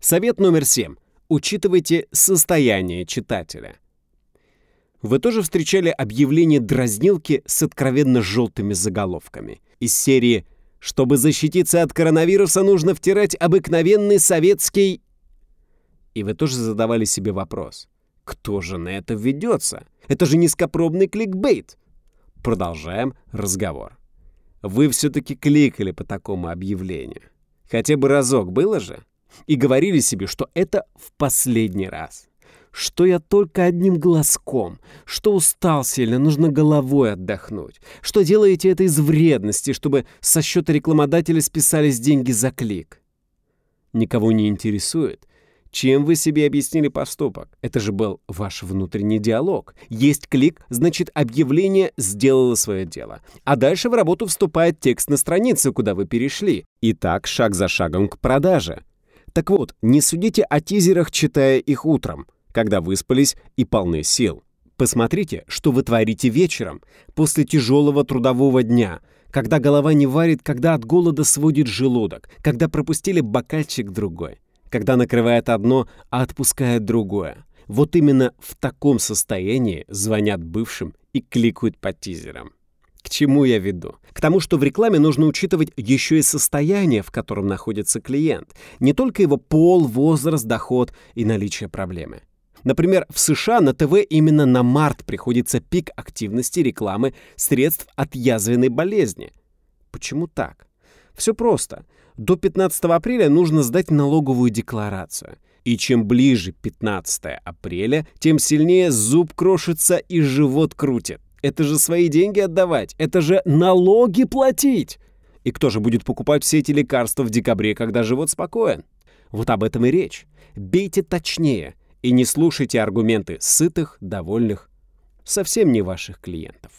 Совет номер семь. Учитывайте состояние читателя. Вы тоже встречали объявления дразнилки с откровенно желтыми заголовками. Из серии «Чтобы защититься от коронавируса, нужно втирать обыкновенный советский...» И вы тоже задавали себе вопрос. Кто же на это ведется? Это же низкопробный кликбейт. Продолжаем разговор. Вы все-таки кликали по такому объявлению. Хотя бы разок было же? И говорили себе, что это в последний раз что я только одним глазком, что устал сильно, нужно головой отдохнуть, что делаете это из вредности, чтобы со счета рекламодателя списались деньги за клик. Никого не интересует, чем вы себе объяснили поступок? Это же был ваш внутренний диалог. Есть клик, значит, объявление сделало свое дело. А дальше в работу вступает текст на странице, куда вы перешли. И так шаг за шагом к продаже. Так вот, не судите о тизерах, читая их утром когда выспались и полны сил. Посмотрите, что вы творите вечером, после тяжелого трудового дня, когда голова не варит, когда от голода сводит желудок, когда пропустили бокальчик другой, когда накрывает одно, а отпускает другое. Вот именно в таком состоянии звонят бывшим и кликают по тизерам. К чему я веду? К тому, что в рекламе нужно учитывать еще и состояние, в котором находится клиент. Не только его пол, возраст, доход и наличие проблемы. Например, в США на ТВ именно на март приходится пик активности рекламы средств от язвенной болезни. Почему так? Все просто. До 15 апреля нужно сдать налоговую декларацию. И чем ближе 15 апреля, тем сильнее зуб крошится и живот крутит. Это же свои деньги отдавать, это же налоги платить. И кто же будет покупать все эти лекарства в декабре, когда живот спокоен? Вот об этом и речь. Бейте точнее, и не слушайте аргументы сытых, довольных, совсем не ваших клиентов.